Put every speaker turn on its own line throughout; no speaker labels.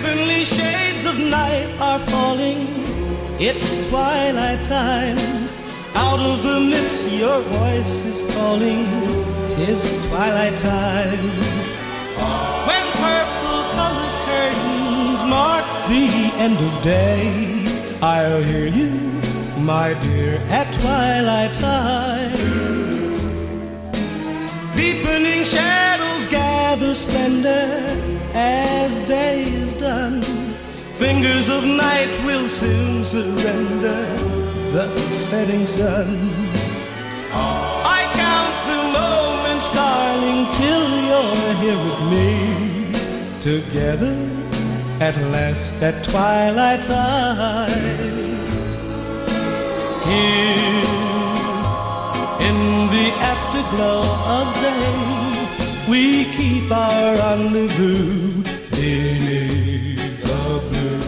Heavenly shades of night are falling. It's twilight time. Out of the mist, your voice is calling. Tis twilight time. When purple colored curtains mark the end of day, I'll hear you, my dear, at twilight time. Deepening shadows gather splendor as day is done. Fingers of night will soon surrender the setting sun. I count the moments, darling, till you're here with me. Together at last at twilight time. Here in the afterglow of day, we keep our rendezvous beneath the blue.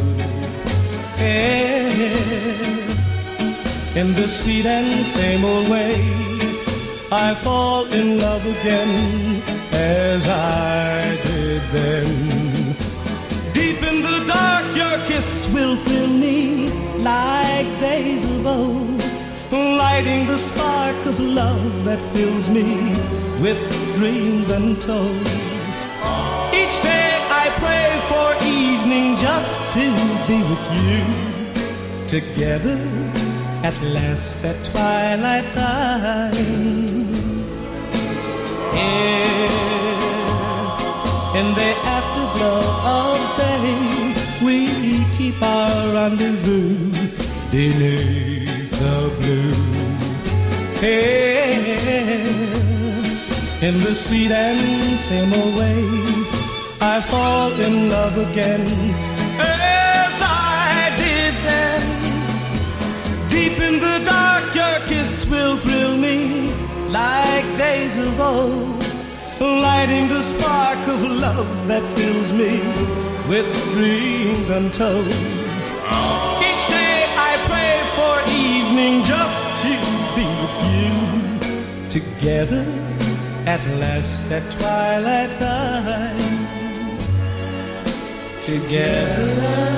Yeah. In the sweet and same old way, I fall in love again as I did then. Deep in the dark, your kiss will thrill me like days of old, lighting the spark of love that fills me with dreams untold. Each day I pray for evening just to be with you. Together at last at twilight time. Yeah. In the afterglow of day, we keep our rendezvous beneath the blue. In the sweet and same old way, I fall in love again as I did then. Deep in the dark, your kiss will thrill me like days of old, lighting the spark of love that fills me with dreams untold. Each day I pray for evening just to together at last at twilight time. Together